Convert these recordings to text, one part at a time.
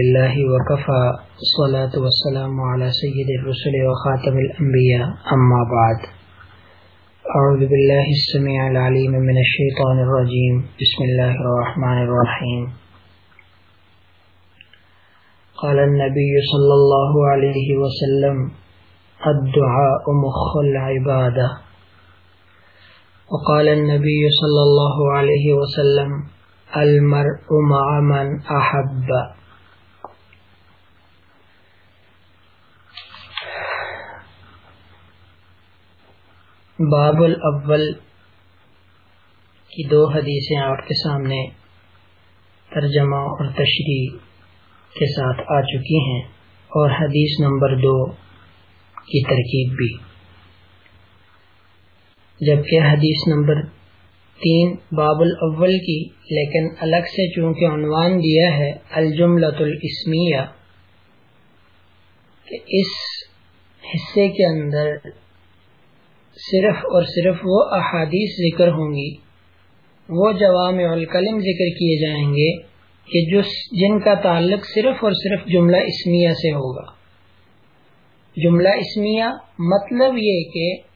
الله وكفى. الصلاة والسلام على سيد الرسل وخاتم الأنبياء. أما بعد. أعوذ بالله السميع العليم من الشيطان الرجيم. بسم الله الرحمن الرحيم. قال النبي صلى الله عليه وسلم الدعاء مخ العبادة. وقال النبي صلى الله عليه وسلم المرء مع من أحب. باب الاول کی دو حدیثیں آپ کے سامنے ترجمہ اور تشریح کے ساتھ آ چکی ہیں اور حدیث نمبر دو کی ترکیب بھی۔ جبکہ حدیث نمبر تین باب الاول کی، لیکن الگ سے چونکہ عنوان دیا ہے، الجملۃ الاسمیہ، کہ اس حصے کے اندر صرف اور صرف وہ احادیث ذکر ہوں گی۔ وہ جوام الکلم ذکر کیے جائیں گے کہ جن کا تعلق صرف اور صرف جملہ اسمیہ سے ہوگا۔ جملہ اسمیہ مطلب یہ کہ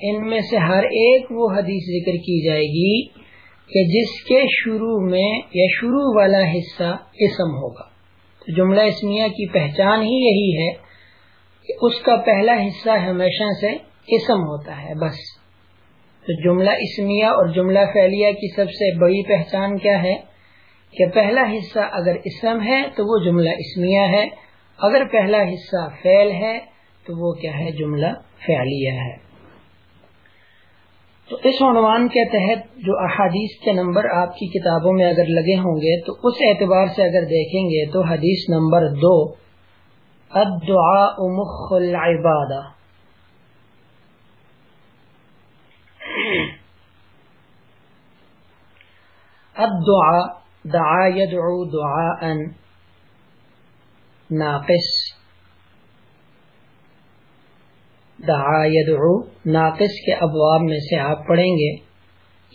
ان میں سے ہر ایک وہ حدیث ذکر کی جائے گی کہ جس کے شروع میں یا شروع والا حصہ اسم ہوگا۔ تو جملہ اسمیہ کی پہچان ہی یہی ہے کہ اس کا پہلا حصہ ہمیشہ سے اسم ہوتا ہے، بس۔ تو جملہ اسمیہ اور جملہ فعلیہ کی سب سے بڑی پہچان کیا ہے؟ کہ پہلا حصہ اگر اسم ہے تو وہ جملہ اسمیہ ہے، اگر پہلا حصہ فعل ہے تو وہ کیا ہے؟ جملہ فعلیہ ہے۔ تو اس عنوان کے تحت جو احادیث کے نمبر آپ کی کتابوں میں اگر لگے ہوں گے، تو اس اعتبار سے اگر دیکھیں گے تو حدیث نمبر دو، الدعاء مخ العبادہ۔ الدعاء دعا يدعو دعاء ناقص. دعا يدعو ناقص کے ابواب میں سے آپ پڑھیں گے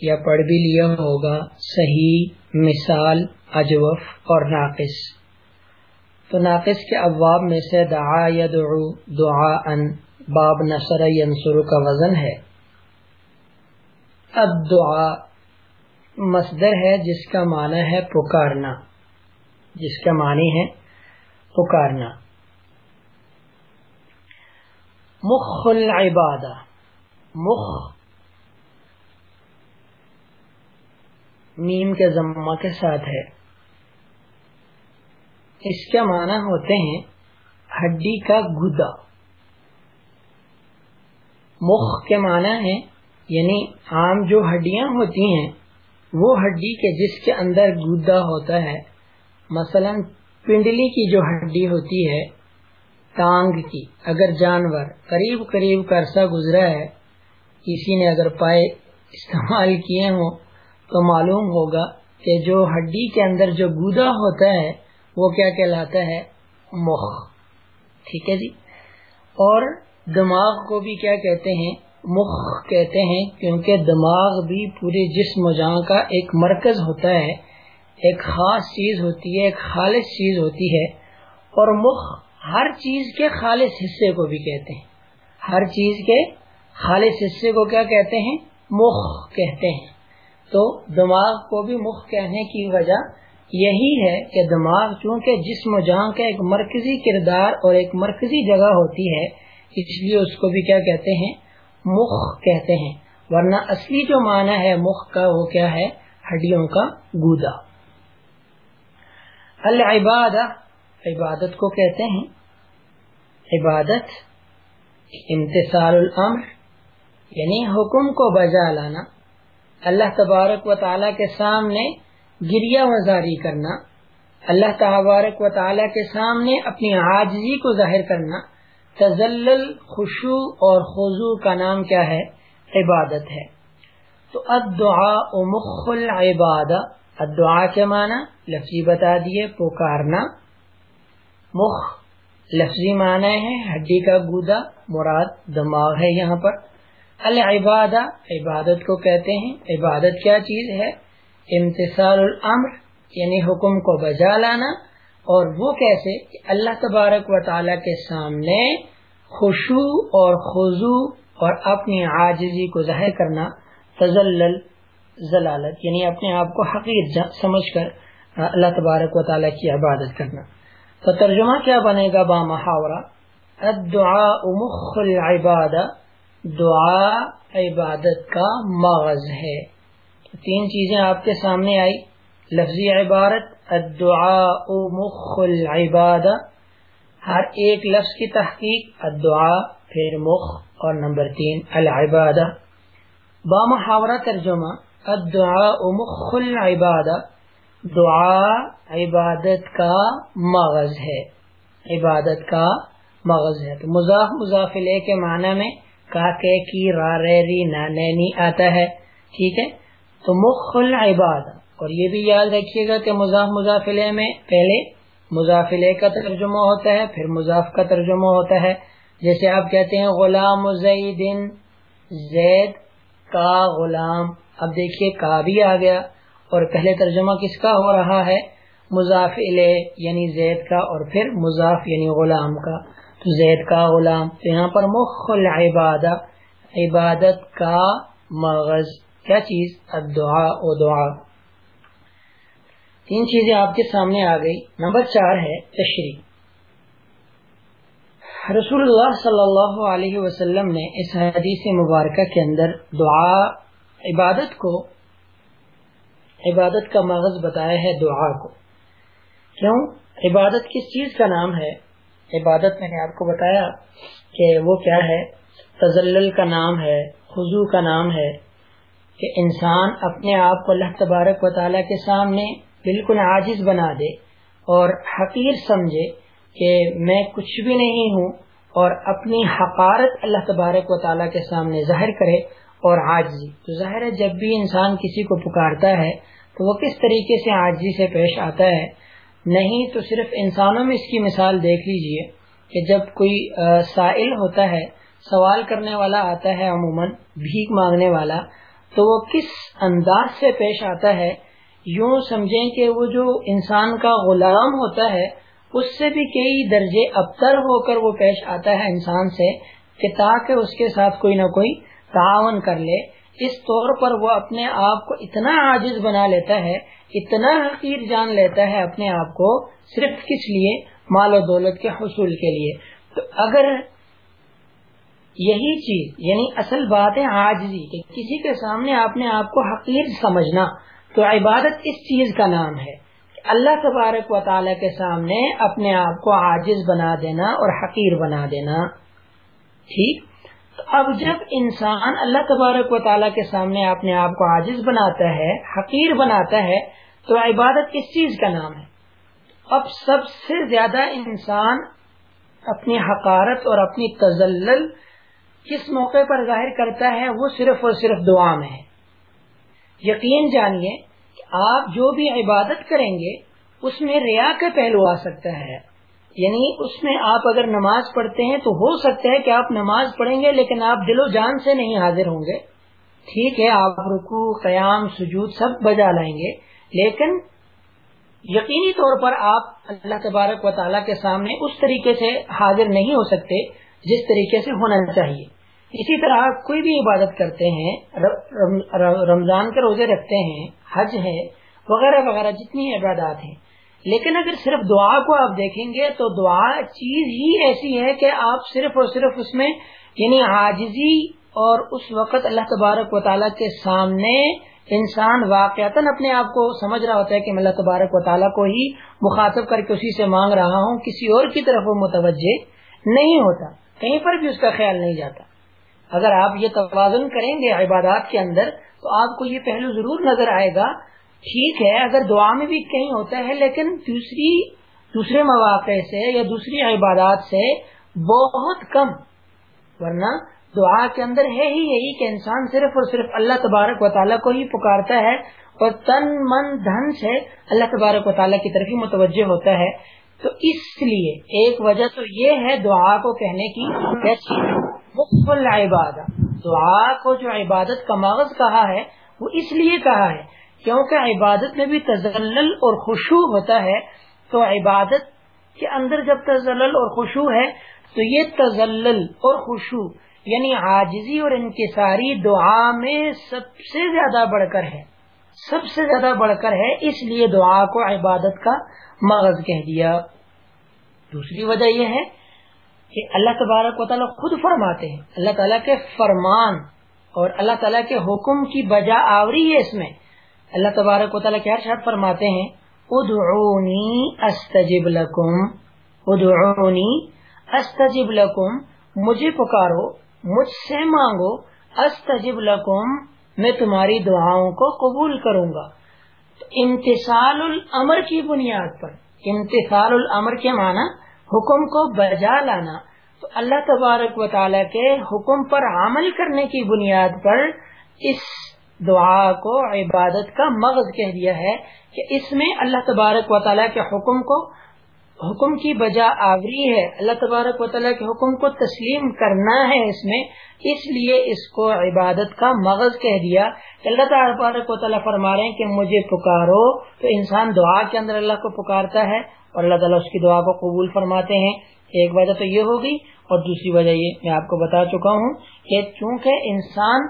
یا پڑھ بھی لیا ہوگا، صحیح، مثال، اجوف اور ناقص. تو ناقص کے ابواب میں سے دعا يدعو دعاء، باب نصر ینصر کا وزن ہے. الدعاء، مصدر ہے جس کا معنی ہے پکارنا، جس کا معنی ہے پکارنا۔ مخ العبادہ، مخ میم کے ضمہ کے ساتھ ہے۔ اس کے معنی ہوتے ہیں ہڈی کا گدا۔ مخ کے معنی ہے یعنی عام جو ہڈیاں ہوتی ہیں، وہ ہڈی کے جس کے اندر گدا ہوتا ہے، مثلا پنڈلی کی جو ہڈی ہوتی ہے، ٹانگ کی، اگر جانور قریب قریب کا عرصہ گزرا ہے، کسی نے اگر پائے استعمال کیے ہوں، تو معلوم ہوگا کہ جو ہڈی کے اندر جو گودا ہوتا ہے، وہ کیا کہلاتا ہے؟ مخ ٹھیک ہے جی؟ اور دماغ کو بھی کیا کہتے ہیں؟ مخ کہتے ہیں، کیونکہ دماغ بھی پورے جسم جہاں کا ایک مرکز ہوتا ہے۔ ایک خاص چیز ہوتی ہے، ایک خالص چیز ہوتی ہے۔ اور مخ ہر چیز کے خالص حصے کو بھی کہتے ہیں۔ ہر چیز کے خالص حصے کو کیا کہتے ہیں؟ مخ کہتے ہیں۔ تو دماغ کو بھی مخ کہنے کی وجہ یہی ہے کہ دماغ چونکہ جسم جہاں کا ایک مرکزی کردار اور ایک مرکزی جگہ ہوتی ہے، اس لیے اس کو بھی کیا کہتے ہیں؟ مخ کہتے ہیں۔ ورنہ اصلی جو معنی ہے مخ کا وہ کیا ہے؟ ہڈیوں کا گودا۔ العباد عبادت کو کہتے ہیں۔ عبادت امتصال الامر یعنی حکم کو بجا لانا۔ اللہ تبارک و تعالی کے سامنے گریا وزاری کرنا۔ اللہ تبارک و تعالی کے سامنے اپنی عاجزی کو ظاہر کرنا۔ تزلل خوشو اور خضو کا نام کیا ہے؟ عبادت ہے۔ تو ادعا مخ العبادہ ادعا کے معنی لفظی بتا دیے، پکارنا۔ مخ لفظی معنی ہے، ہڈی کا گودا، مراد دماغ ہے یہاں پر۔ العبادہ، عبادت کو کہتے ہیں۔ عبادت کیا چیز ہے؟ امتصال الامر یعنی حکم کو بجا لانا۔ اور وہ کیسے کہ اللہ تبارک و تعالی کے سامنے خوشو اور خضو اور اپنی عاجزی کو ظاہر کرنا تزلل ضلالت یعنی اپنے آپ کو حقیق سمجھ کر اللہ تبارک و تعالیٰ کی عبادت کرنا۔ تو ترجمہ کیا بنے گا با محاورہ؟ الدعاء مخ العبادہ دعا عبادت کا مغز ہے۔ تین چیزیں آپ کے سامنے آئی، لفظی عبارت الدعاء مخ العبادہ ہر ایک لفظ کی تحقیق، الدعاء، پھر مخ، اور نمبر تین العبادہ با محاورہ ترجمہ، الدعاء مخ العبادہ دعا عبادت کا مغز ہے. عبادت کا مغز ہے. تو مضاف مضافلے کے معنی میں کاکے کی را ری نینی آتا ہے. ٹھیک ہے؟ تو مخ العباد اور یہ بھی یاد رکھیے گا کہ مضاف مضافلے میں پہلے مضافلے کا ترجمہ ہوتا ہے، پھر مضاف کا ترجمہ ہوتا ہے۔ جیسے آپ کہتے ہیں، غلام زیدن، زید کا غلام۔ اب دیکھیے کا بھی آ گیا۔ اور پہلے ترجمہ کس کا ہو رہا ہے؟ مضاف یعنی زید کا، اور پھر مضاف یعنی غلام کا۔ تو زید کا غلام۔ تو یہاں پر مخ العبادہ، عبادت کا مغز۔ کیا چیز؟ الدعاء و دعا۔ تین چیزیں آپ کے سامنے آ گئی۔ نمبر چار ہے تشریح۔ رسول اللہ صلی اللہ علیہ وسلم نے اس حدیث مبارکہ کے اندر دعا، عبادت کو، عبادت کا مغز بتایا ہے دعا کو۔ کیوں؟ عبادت کس چیز کا نام ہے؟ عبادت میں نے آپ کو بتایا کہ وہ کیا ہے؟ تزلل کا نام ہے خضو کا نام ہے کہ انسان اپنے آپ کو اللہ تبارک و تعالیٰ کے سامنے بالکل عاجز بنا دے اور حقیر سمجھے کہ میں کچھ بھی نہیں ہوں اور اپنی حقارت اللہ تبارک و تعالیٰ کے سامنے ظاہر کرے اور آجزی تو ظاہر ہے جب بھی انسان کسی کو پکارتا ہے تو وہ کس طریقے سے آجزی سے پیش آتا ہے؟ نہیں تو صرف انسانوں میں اس کی مثال دیکھ لیجیے کہ جب کوئی سائل ہوتا ہے، سوال کرنے والا آتا ہے عموماً، بھیک مانگنے والا، تو وہ کس انداز سے پیش آتا ہے یوں سمجھیں کہ وہ جو انسان کا غلام ہوتا ہے، اس سے بھی کئی درجے ابتر ہو کر وہ پیش آتا ہے انسان سے کہ تاکہ اس کے ساتھ کوئی نہ کوئی تعاون کر لے۔ اس طور پر وہ اپنے آپ کو اتنا عاجز بنا لیتا ہے، اتنا حقیر جان لیتا ہے اپنے آپ کو صرف کس لیے؟ مال و دولت کے حصول کے لیے۔ تو اگر یہی چیز یعنی اصل بات ہے آجزی کہ کسی کے سامنے اپنے آپ کو حقیر سمجھنا۔ تو عبادت اس چیز کا نام ہے اللہ تبارک و تعالی کے سامنے اپنے آپ کو عاجز بنا دینا اور حقیر بنا دینا۔ ٹھیک؟ اب جب انسان اللہ تبارک و تعالیٰ کے سامنے اپنے آپ کو عاجز بناتا ہے، حقیر بناتا ہے، تو عبادت کس چیز کا نام ہے۔ اب سب سے زیادہ انسان اپنی حقارت اور اپنی تزلل کس موقع پر ظاہر کرتا ہے، وہ صرف اور صرف دعا میں ہے۔ یقین جانیے کہ آپ جو بھی عبادت کریں گے، اس میں ریا کا پہلو آ سکتا ہے۔ یعنی اس میں آپ اگر نماز پڑھتے ہیں تو ہو سکتا ہے کہ آپ نماز پڑھیں گے، لیکن آپ دل و جان سے نہیں حاضر ہوں گے۔ ٹھیک ہے، آپ رکو قیام، سجود سب بجا لائیں گے، لیکن یقینی طور پر آپ اللہ تبارک و تعالیٰ کے سامنے اس طریقے سے حاضر نہیں ہو سکتے جس طریقے سے ہونا چاہیے۔ اسی طرح کوئی بھی عبادت کرتے ہیں رمضان کے روزے رکھتے ہیں، حج ہے، وغیرہ وغیرہ، جتنی عبادات ہیں۔ لیکن اگر صرف دعا کو آپ دیکھیں گے تو دعا چیز ہی ایسی ہے کہ آپ صرف اور صرف اس میں یعنی عاجزی اور اس وقت اللہ تبارک و تعالیٰ کے سامنے انسان واقعات اپنے آپ کو سمجھ رہا ہوتا ہے کہ میں اللہ تبارک و تعالیٰ کو ہی مخاطب کر کے اسی سے مانگ رہا ہوں، کسی اور کی طرف وہ متوجہ نہیں ہوتا، کہیں پر بھی اس کا خیال نہیں جاتا۔ اگر آپ یہ توازن کریں گے عبادات کے اندر، تو آپ کو یہ پہلو ضرور نظر آئے گا۔ ٹھیک ہے، اگر دعا میں بھی کہیں ہوتا ہے، لیکن دوسری، دوسرے مواقع سے یا دوسری عبادات سے بہت کم۔ ورنہ دعا کے اندر ہے ہی یہی کہ انسان صرف اور صرف اللہ تبارک و تعالیٰ کو ہی پکارتا ہے، اور تن من دھن سے اللہ تبارک و تعالیٰ کی طرف ہی متوجہ ہوتا ہے۔ تو اس لیے ایک وجہ تو یہ ہے دعا کو کہنے کی عبادت دعا کو جو عبادت کا مغز کہا ہے، وہ اس لیے کہا ہے کیونکہ عبادت میں بھی تزلل اور خوشو ہوتا ہے۔ تو عبادت کے اندر جب تزلل اور خوشو ہے، تو یہ تزلل اور خوشو یعنی عاجزی اور انکساری دعا میں سب سے زیادہ بڑھ کر ہے۔ سب سے زیادہ بڑھ کر ہے، اس لیے دعا کو عبادت کا مغز کہہ دیا۔ دوسری وجہ یہ ہے کہ اللہ تبارک و تعالیٰ خود فرماتے ہیں۔ اللہ تعالیٰ کے فرمان اور اللہ تعالیٰ کے حکم کی بجا آوری ہے اس میں۔ اللہ تبارک و تعالیٰ کیا شرط فرماتے ہیں؟ ادعونی استجب لکم۔ ادعونی استجب لکم۔ مجھے پکارو، مجھ سے مانگو۔ استجب لکم۔ میں تمہاری دعاؤں کو قبول کروں گا۔ امتصال الامر کی بنیاد پر امتصال الامر کے معنی حکم کو بجا لانا۔ تو اللہ تبارک و تعالیٰ کے حکم پر عمل کرنے کی بنیاد پر اس دعا کو، عبادت کا مغز کہہ دیا ہے کہ اس میں اللہ تبارک و تعالیٰ کے حکم کو حکم کی بجا آوری ہے۔ اللہ تبارک و تعالیٰ کے حکم کو تسلیم کرنا ہے اس میں۔ اس لیے اس کو عبادت کا مغز کہہ دیا۔ اللہ تبارک و تعالیٰ فرما رہے ہیں کہ مجھے پکارو۔ تو انسان دعا کے اندر اللہ کو پکارتا ہے اور اللہ تعالیٰ اس کی دعا کو قبول فرماتے ہیں۔ ایک وجہ تو یہ ہوگی اور دوسری وجہ یہ میں آپ کو بتا چکا ہوں کہ چونکہ انسان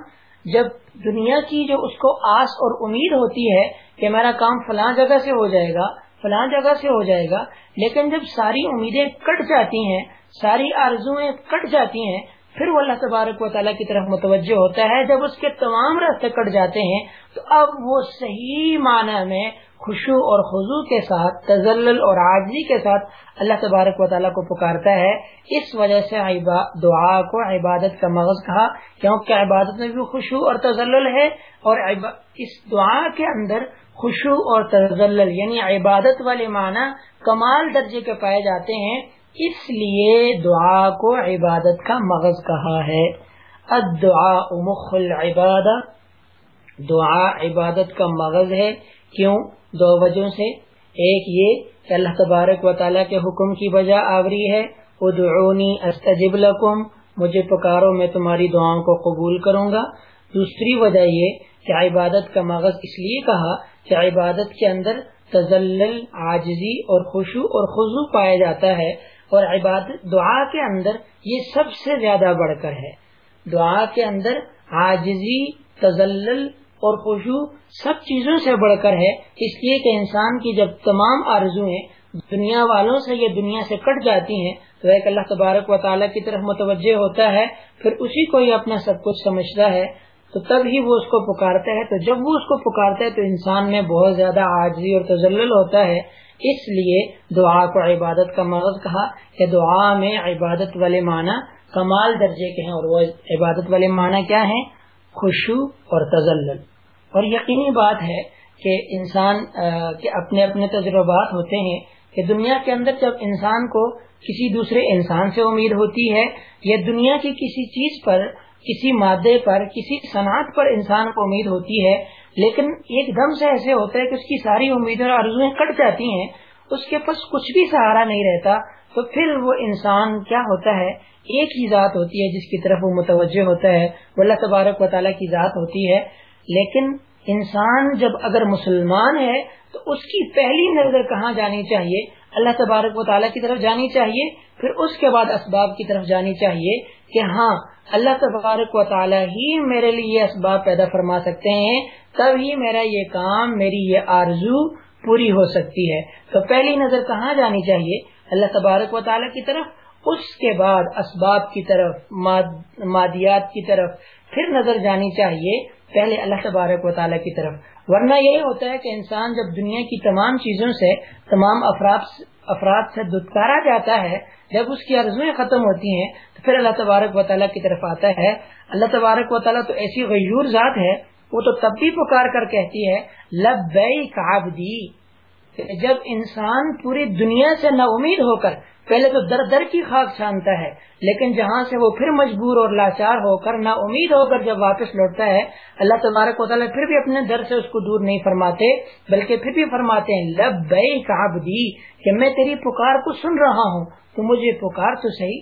جب دنیا کی جو اس کو آس اور امید ہوتی ہے کہ میرا کام فلاں جگہ سے ہو جائے گا فلاں جگہ سے ہو جائے گا، لیکن جب ساری امیدیں کٹ جاتی ہیں، ساری آرزویں کٹ جاتی ہیں پھر وہ اللہ تبارک و تعالیٰ کی طرف متوجہ ہوتا ہے، جب اس کے تمام راستے کٹ جاتے ہیں، تو اب وہ صحیح معنی میں خوشو اور خضو کے ساتھ، تزلل اور عاجزی کے ساتھ اللہ تبارک و تعالیٰ کو پکارتا ہے۔ اس وجہ سے دعا کو عبادت کا مغز کہا، کیونکہ عبادت میں بھی خوشو اور تزلل ہے اور اس دعا کے اندر خوشو اور تزلل یعنی عبادت والے معنی کمال درجے کے پائے جاتے ہیں۔ اس لیے دعا کو عبادت کا مغز کہا ہے۔ مخ العبادہ۔ دعا عبادت کا مغز ہے۔ کیوں؟ دو وجہ سے۔ ایک یہ کہ اللہ تبارک و تعالیٰ کے حکم کی وجہ آوری ہے۔ ادعونی استجب لکم۔ مجھے پکارو، میں تمہاری دعاؤں کو قبول کروں گا۔ دوسری وجہ یہ کہ عبادت کا مغز اس لیے کہا کہ عبادت کے اندر تزلل، عاجزی اور خوشو اور خضو پایا جاتا ہے۔ اور عبادت دعا کے اندر یہ سب سے زیادہ بڑھ کر ہے۔ دعا کے اندر عاجزی، تزلل اور خوشو سب چیزوں سے بڑھ کر ہے۔ اس لیے کہ انسان کی جب تمام آرزویں دنیا والوں سے یہ دنیا سے کٹ جاتی ہیں، تو ایک اللہ تبارک و تعالیٰ کی طرف متوجہ ہوتا ہے، پھر اسی کو ہی اپنا سب کچھ سمجھتا ہے۔ تو تب ہی وہ اس کو پکارتا ہے۔ تو جب وہ اس کو پکارتا ہے، تو انسان میں بہت زیادہ آجزی اور تجلل ہوتا ہے۔ اس لیے دعا کو عبادت کا مغز کہا کہ دعا میں عبادت والے معنی کمال درجے کے ہیں اور وہ عبادت والے معنی کیا ہیں؟ خوشو اور تزلل۔ اور یقینی بات ہے کہ انسان کے اپنے اپنے تجربات ہوتے ہیں کہ دنیا کے اندر جب انسان کو کسی دوسرے انسان سے امید ہوتی ہے یا دنیا کی کسی چیز پر، کسی مادے پر، کسی صنعت پر انسان کو امید ہوتی ہے لیکن ایک دم سے ایسے ہوتا ہے کہ اس کی ساری امیدیں اور عرضیں کٹ جاتی ہیں، اس کے پاس کچھ بھی سہارا نہیں رہتا، تو پھر وہ انسان کیا ہوتا ہے؟ ایک ہی ذات ہوتی ہے جس کی طرف وہ متوجہ ہوتا ہے، وہ اللہ تبارک و تعالیٰ کی ذات ہوتی ہے۔ لیکن انسان جب اگر مسلمان ہے، تو اس کی پہلی نظر کہاں جانی چاہیے؟ اللہ تبارک و تعالیٰ کی طرف جانی چاہیے، پھر اس کے بعد اسباب کی طرف جانی چاہیے کہ ہاں اللہ تبارک و تعالیٰ ہی میرے لیے یہ اسباب پیدا فرما سکتے ہیں، تب ہی میرا یہ کام، میری یہ آرزو پوری ہو سکتی ہے۔ تو پہلی نظر کہاں جانی چاہیے؟ اللہ تبارک و تعالیٰ کی طرف، اس کے بعد اسباب کی طرف مادیات کی طرف، پھر نظر جانی چاہیے پہلے اللہ تبارک و تعالیٰ کی طرف۔ ورنہ یہی ہوتا ہے کہ انسان جب دنیا کی تمام چیزوں سے، تمام افراد افراد سے دتکارا جاتا ہے، جب اس کی عرضیں ختم ہوتی ہیں، تو پھر اللہ تبارک و تعالیٰ کی طرف آتا ہے۔ اللہ تبارک و تعالیٰ تو ایسی غیور ذات ہے، وہ تو تب بھی پکار کر کہتی ہے لب جب انسان پوری دنیا سے نا امید ہو کر، پہلے تو در در کی خاک چھانتا ہے، لیکن جہاں سے وہ پھر مجبور اور لاچار ہو کر نا امید ہو کر جب واپس لوٹتا ہے، اللہ تبارک و تعالیٰ پھر بھی اپنے در سے اس کو دور نہیں فرماتے، بلکہ پھر بھی فرماتے ہیں لب بے کہ میں تیری پکار کو سن رہا ہوں، تو مجھے پکار تو صحیح۔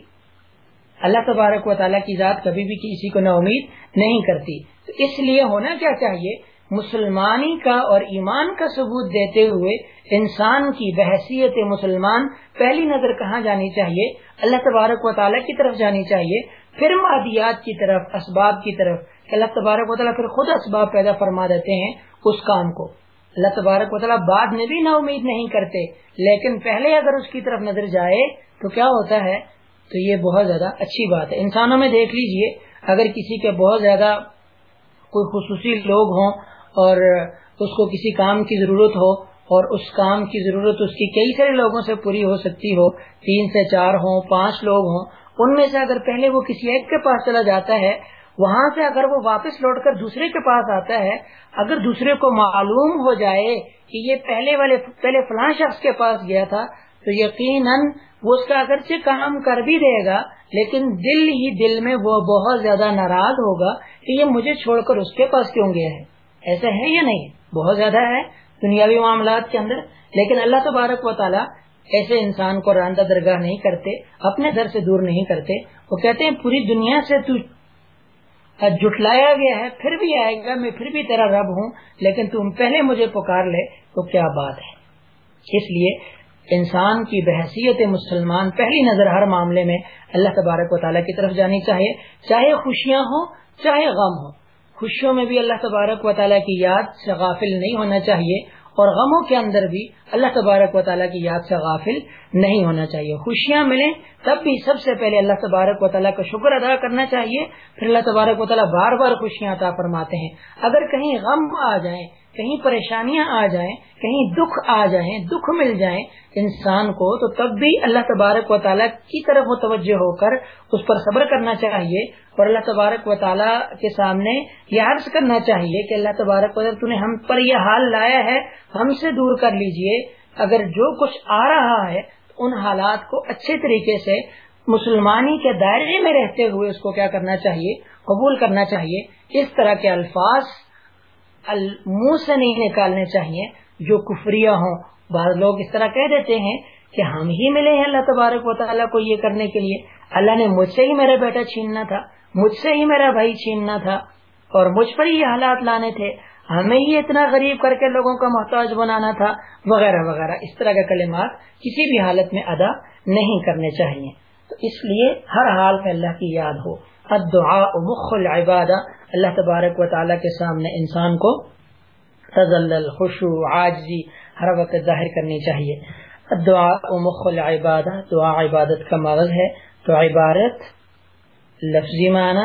اللہ تبارک و تعالیٰ کی ذات کبھی بھی کسی کو نا امید نہیں کرتی۔ تو اس لیے ہونا کیا چاہیے؟ مسلمانی کا اور ایمان کا ثبوت دیتے ہوئے انسان کی بحثیت مسلمان پہلی نظر کہاں جانی چاہیے؟ اللہ تبارک و تعالیٰ کی طرف جانی چاہیے، پھر مادیات کی طرف، اسباب کی طرف، کہ اللہ تبارک و تعالیٰ پھر خود اسباب پیدا فرما دیتے ہیں اس کام کو۔ اللہ تبارک و تعالیٰ بعد میں بھی نا امید نہیں کرتے، لیکن پہلے اگر اس کی طرف نظر جائے تو کیا ہوتا ہے؟ تو یہ بہت زیادہ اچھی بات ہے۔ انسانوں میں دیکھ لیجیے، اگر کسی کے بہت زیادہ کوئی خصوصی لوگ ہوں اور اس کو کسی کام کی ضرورت ہو اور اس کام کی ضرورت اس کی کئی سارے لوگوں سے پوری ہو سکتی ہو، تین سے چار ہوں، پانچ لوگ ہوں، ان میں سے اگر پہلے وہ کسی ایک کے پاس چلا جاتا ہے، وہاں سے اگر وہ واپس لوٹ کر دوسرے کے پاس آتا ہے، اگر دوسرے کو معلوم ہو جائے کہ یہ پہلے والے، پہلے فلاں شخص کے پاس گیا تھا، تو یقیناً وہ اس کا اگرچہ کام کر بھی دے گا، لیکن دل ہی دل میں وہ بہت زیادہ ناراض ہوگا کہ یہ مجھے چھوڑ کر اس کے پاس کیوں گیا ہے۔ ایسا ہے یا نہیں؟ بہت زیادہ ہے دنیاوی معاملات کے اندر، لیکن اللہ تبارک و تعالیٰ ایسے انسان کو راندہ درگاہ نہیں کرتے، اپنے در سے دور نہیں کرتے۔ وہ کہتے ہیں، پوری دنیا سے تو جٹلایا گیا ہے، پھر بھی آئے گا، میں پھر بھی تیرا رب ہوں، لیکن تم پہلے مجھے پکار لے، تو کیا بات ہے؟ اس لیے انسان کی بحثیت مسلمان پہلی نظر ہر معاملے میں اللہ تبارک و تعالیٰ کی طرف جانی چاہیے، چاہے خوشیاں ہوں، چاہے غم ہو خوشیوں میں بھی اللہ تبارک و تعالیٰ کی یاد سے غافل نہیں ہونا چاہیے اور غموں کے اندر بھی اللہ تبارک و تعالیٰ کی یاد سے غافل نہیں ہونا چاہیے۔ خوشیاں ملیں تب بھی سب سے پہلے اللہ تبارک و تعالیٰ کا شکر ادا کرنا چاہیے، پھر اللہ تبارک و تعالیٰ بار بار خوشیاں عطا فرماتے ہیں۔ اگر کہیں غم آ جائیں کہیں پریشانیاں آ جائیں، کہیں دکھ آ جائیں، دکھ مل جائیں انسان کو، تو تب بھی اللہ تبارک و تعالیٰ کی طرف متوجہ ہو کر اس پر صبر کرنا چاہیے اور اللہ تبارک و تعالیٰ کے سامنے یہ عرض کرنا چاہیے کہ اللہ تبارک و تعالیٰ نے ہم پر یہ حال لایا ہے، ہم سے دور کر لیجیے۔ اگر جو کچھ آ رہا ہے ان حالات کو اچھے طریقے سے مسلمانی کے دائرے میں رہتے ہوئے اس کو کیا کرنا چاہیے؟ قبول کرنا چاہیے۔ اس طرح کے الفاظ منہ سے نہیں نکالنے چاہیے، جو کفریہ ہوں۔ بعض لوگ اس طرح کہہ دیتے ہیں کہ ہم ہی ملے ہیں اللہ تبارک و تعالیٰ کو یہ کرنے کے لیے۔ اللہ نے مجھ سے ہی میرا بیٹا چھیننا تھا، مجھ سے ہی میرا بھائی چھیننا تھا، اور مجھ پر یہ حالات لانے تھے۔ ہمیں ہی اتنا غریب کر کے لوگوں کا محتاج بنانا تھا، وغیرہ وغیرہ۔ اس طرح کے کلمات کسی بھی حالت میں ادا نہیں کرنے چاہیے۔ تو اس لیے ہر حال میں اللہ کی یاد ہو۔ الدعاء مخ العبادہ اللہ تبارک و تعالیٰ کے سامنے انسان کو تزلل خوشو عاجزی ہر وقت ظاہر کرنی چاہیے. الدعاء مخ العبادہ دعا عبادت کا مغز ہے. تو عبارت لفظی معنی،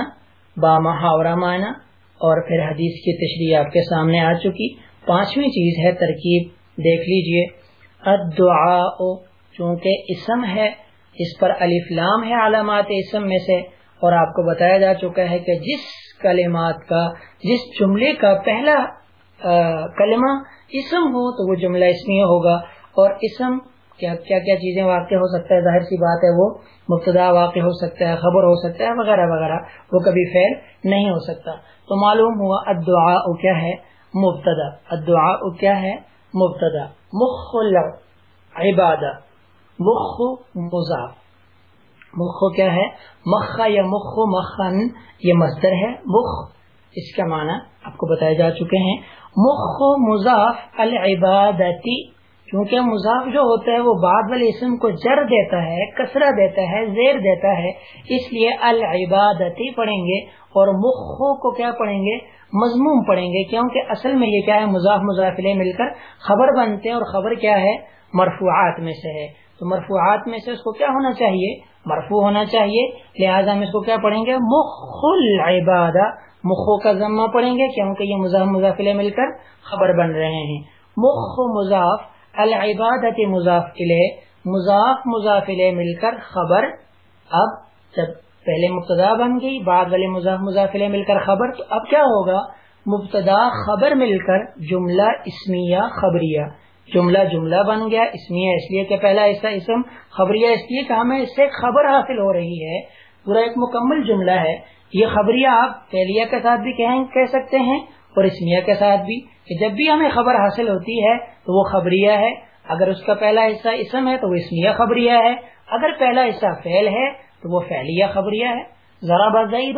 با محاورہ معنی، اور پھر حدیث کی تشریح آپ کے سامنے آ چکی. پانچویں چیز ہے ترکیب، دیکھ لیجیے. الدعاء چونکہ اسم ہے، اس پر الفلام ہے علامات اسم میں سے. اور آپ کو بتایا جا چکا ہے کہ جس کلمات کا، جس جملے کا پہلا کلمہ اسم ہو تو وہ جملہ اسمی ہوگا اور اسم کیا کیا کیا چیزیں واقع ہو سکتا ہے؟ ظاہر سی بات ہے وہ مبتدا واقع ہو سکتا ہے، خبر ہو سکتا ہے، وغیرہ وغیرہ، وہ کبھی فیل نہیں ہو سکتا۔ تو معلوم ہوا ادعا کیا ہے؟ مبتدا۔ ادعا کیا ہے؟ مبتدا۔ مخ عبادہ۔ مخ مضاف۔ مخ کیا ہے؟ مخا یا مخ مخن، یہ مصدر ہے، مخ۔ اس کا معنی آپ کو بتائے جا چکے ہیں۔ مخ مضاف العبادتی، کیونکہ مضاف جو ہوتا ہے، وہ بعد والے اسم کو جر دیتا ہے کسرہ دیتا ہے، زیر دیتا ہے، اس لیے العبادتی پڑھیں گے۔ اور مخ کو کیا پڑھیں گے؟ مضموم پڑھیں گے، کیونکہ اصل میں یہ کیا ہے؟ مضاف مضافلے مل کر خبر بنتے ہیں۔ اور خبر کیا ہے؟ مرفوعات میں سے ہے۔ تو مرفوعات میں سے اس کو کیا ہونا چاہیے؟ مرفوع ہونا چاہیے۔ لہٰذا ہم اس کو کیا پڑھیں گے؟ مخ العبادہ مخو کا ذمہ پڑھیں گے، کیونکہ یہ مضاف مضافلے مل کر خبر بن رہے ہیں۔ مخ مضاف، العبادت مضاف مضاف مضافلے مل کر خبر۔ اب جب پہلے مبتدا بن گئی، بعد والے مضاف مضافلے مل کر خبر، تو اب کیا ہوگا؟ مبتدا خبر مل کر، جملہ اسمیہ خبریہ۔ جملہ جملہ بن گیا، اسمیہ اس لیے کہ پہلا ایسا اسم، خبریہ اس لیے کہ ہمیں اس سے خبر حاصل ہو رہی ہے، پورا ایک مکمل جملہ ہے۔ یہ خبریہ آپ پہلیا کے ساتھ بھی کہہ سکتے ہیں اور اسمیہ کے ساتھ بھی کہ جب بھی ہمیں خبر حاصل ہوتی ہے تو وہ خبریہ ہے۔ اگر اس کا پہلا حصہ اسم ہے تو وہ اسمیہ خبریہ ہے۔ اگر پہلا حصہ فیل ہے تو وہ فیلیا خبریہ ہے۔ ذرا بزائی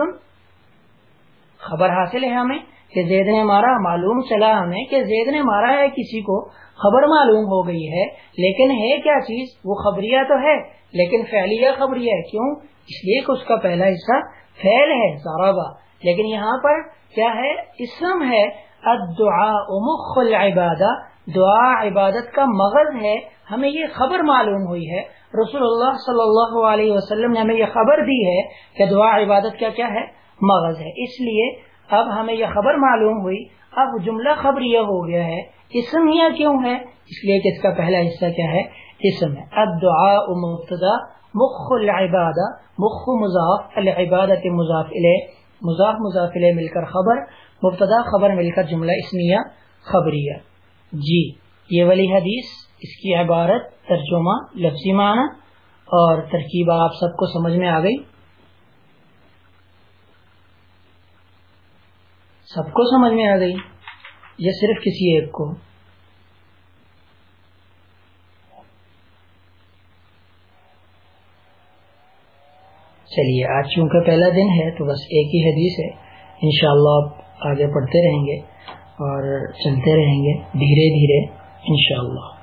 خبر حاصل ہے ہمیں۔ کہ زید نے مارا، معلوم چلا ہمیں کہ زید نے مارا ہے، کسی کو خبر معلوم ہو گئی ہے۔ لیکن ہے کیا چیز؟ وہ خبریہ تو ہے، لیکن فعلیہ خبریہ ہے۔ کیوں؟ اس لیے کہ اس کا پہلا حصہ فیل ہے، زارابا۔ لیکن یہاں پر کیا ہے؟ اسم ہے۔ الدعاء مخ العبادہ۔ دعا عبادت کا مغز ہے، ہمیں یہ خبر معلوم ہوئی ہے۔ رسول اللہ صلی اللہ علیہ وسلم نے ہمیں یہ خبر دی ہے کہ دعا عبادت کیا کیا ہے؟ مغز ہے۔ اس لیے اب ہمیں یہ خبر معلوم ہوئی، اب جملہ خبر یہ ہو گیا ہے اسم کیوں ہے اس لیے کہ اس کا پہلا حصہ کیا ہے؟ اسم ہے اب دعا مبتدا، مخ العبادہ، مخ مضاف، العبادت مضاف مضاف مضاف مل کر خبر، مبتدا خبر مل کر جملہ اسمیہ خبریہ۔ جی یہ والی حدیث، اس کی عبارت، ترجمہ، لفظی معنی اور ترکیب آپ سب کو سمجھ میں آ گئی۔ سب کو سمجھ میں آ گئی۔ یا صرف کسی ایک کو۔ چلیے، آج چونکہ پہلا دن ہے تو بس ایک ہی حدیث ہے۔ انشاءاللہ آپ آگے پڑھتے رہیں گے اور چلتے رہیں گے دھیرے دھیرے، انشاءاللہ۔